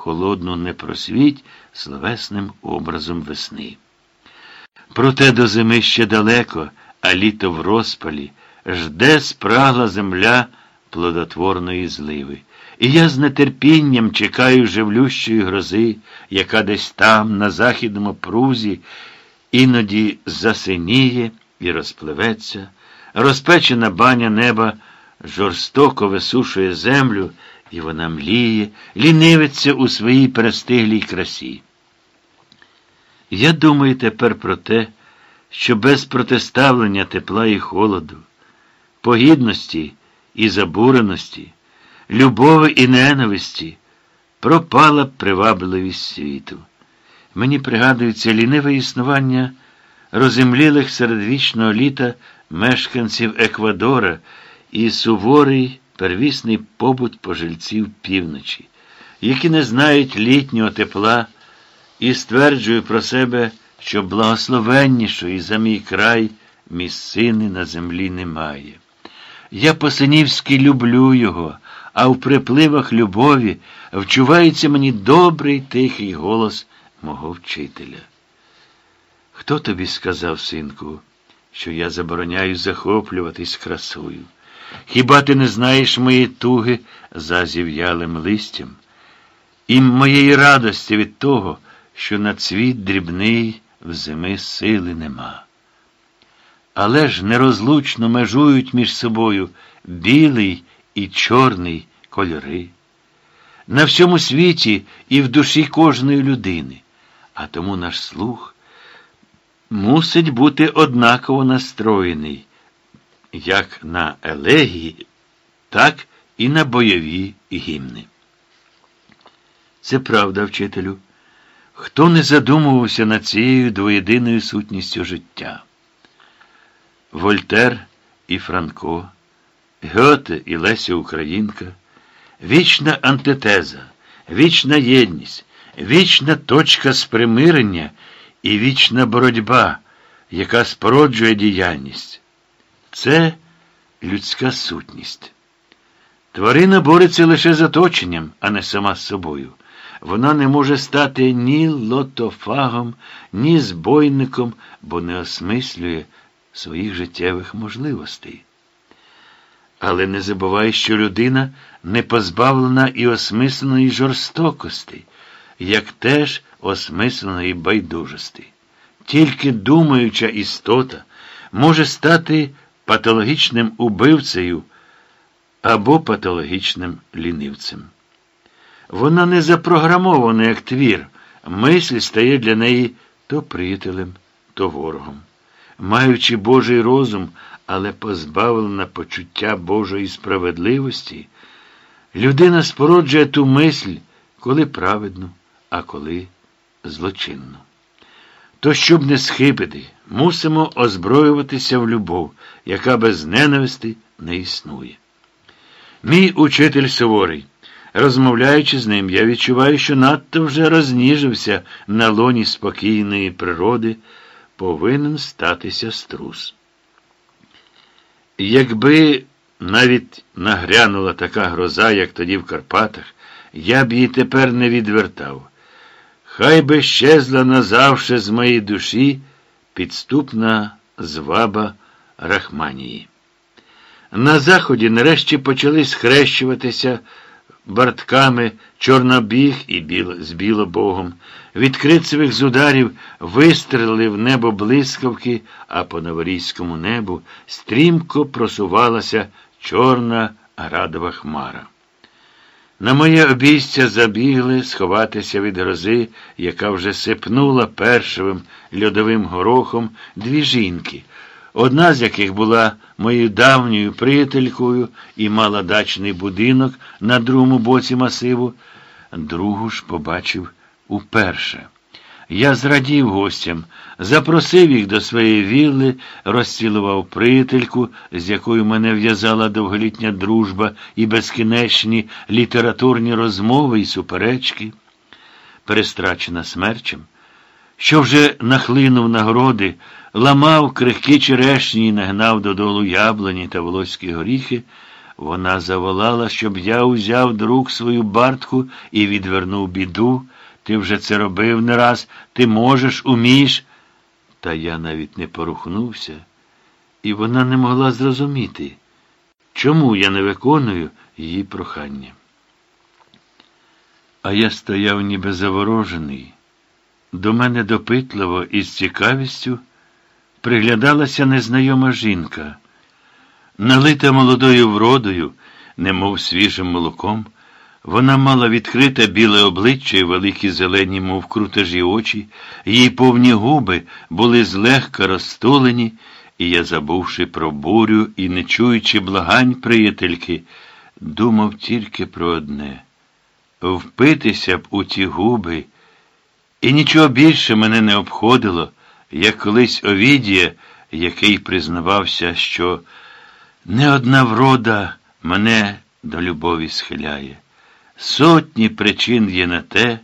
холодну непросвіть словесним образом весни. Проте до зими ще далеко, а літо в розпалі, жде спрагла земля плодотворної зливи. І я з нетерпінням чекаю живлющої грози, яка десь там, на західному прузі, іноді засиніє і розпливеться, розпечена баня неба жорстоко висушує землю, і вона мліє, лінивиться у своїй перестиглій красі. Я думаю тепер про те, що без протиставлення тепла і холоду, погідності і забуреності, любові і ненависті пропала привабливість світу. Мені пригадується ліниве існування роземлілих серед вічного літа мешканців Еквадора і суворий первісний побут пожильців півночі, які не знають літнього тепла і стверджують про себе, що благословеннішої за мій край місцини на землі немає. Я по-синівськи люблю його, а в припливах любові вчувається мені добрий тихий голос мого вчителя. Хто тобі сказав, синку, що я забороняю захоплюватись красою? Хіба ти не знаєш мої туги за зів'ялим листям? І моєї радості від того, що на цвіт дрібний в зими сили нема. Але ж нерозлучно межують між собою білий і чорний кольори. На всьому світі і в душі кожної людини, а тому наш слух мусить бути однаково настроєний, як на елегії, так і на бойові гімни. Це правда, вчителю. Хто не задумувався над цією двоєдиною сутністю життя? Вольтер і Франко, Гьоте і Леся Українка, вічна антитеза, вічна єдність, вічна точка спримирення і вічна боротьба, яка спороджує діяльність. Це людська сутність. Тварина бореться лише з оточенням, а не сама з собою. Вона не може стати ні лотофагом, ні збойником, бо не осмислює своїх життєвих можливостей. Але не забувай, що людина не позбавлена і осмисленої жорстокості, як теж осмисленої байдужості. Тільки думаюча істота може стати патологічним убивцею або патологічним лінивцем. Вона не запрограмована як твір, мисль стає для неї то приятелем, то ворогом. Маючи Божий розум, але позбавлена почуття Божої справедливості, людина спороджує ту мисль, коли праведну, а коли злочинну. То, щоб не схибити, мусимо озброюватися в любов, яка без ненависти не існує. Мій учитель суворий. Розмовляючи з ним, я відчуваю, що надто вже розніжився на лоні спокійної природи, повинен статися струс. Якби навіть нагрянула така гроза, як тоді в Карпатах, я б її тепер не відвертав. Хай би щезла назавше з моєї душі підступна зваба Рахманії. На заході нарешті почали схрещуватися бартками чорнобіг і біл, з білобогом. Від крицевих з ударів вистрелили в небо блискавки, а по новорійському небу стрімко просувалася чорна градова хмара. На моє обійстя забігли сховатися від грози, яка вже сипнула першим льодовим горохом дві жінки одна з яких була моєю давньою приятелькою і мала дачний будинок на другому боці масиву, другу ж побачив уперше. Я зрадів гостям, запросив їх до своєї вілли, розцілував приятельку, з якою мене в'язала довголітня дружба і безкінечні літературні розмови і суперечки, перестрачена смерчем, що вже нахлинув нагороди ламав крихкі черешні і нагнав додолу яблуні та волоські горіхи, Вона заволала, щоб я узяв до рук свою бартку і відвернув біду. Ти вже це робив не раз, ти можеш, умієш. Та я навіть не порухнувся, і вона не могла зрозуміти, чому я не виконую її прохання. А я стояв ніби заворожений. До мене допитливо і з цікавістю приглядалася незнайома жінка, налита молодою вродою, немов свіжим молоком. Вона мала відкрите біле обличчя і великі зелені, мов крутежі очі, її повні губи були злегка розтулені, і я, забувши про бурю і не чуючи благань приятельки, думав тільки про одне впитися б у ті губи, і нічого більше мене не обходило, як колись Овідія, який признавався, що не одна врода мене до любові схиляє. Сотні причин є на те,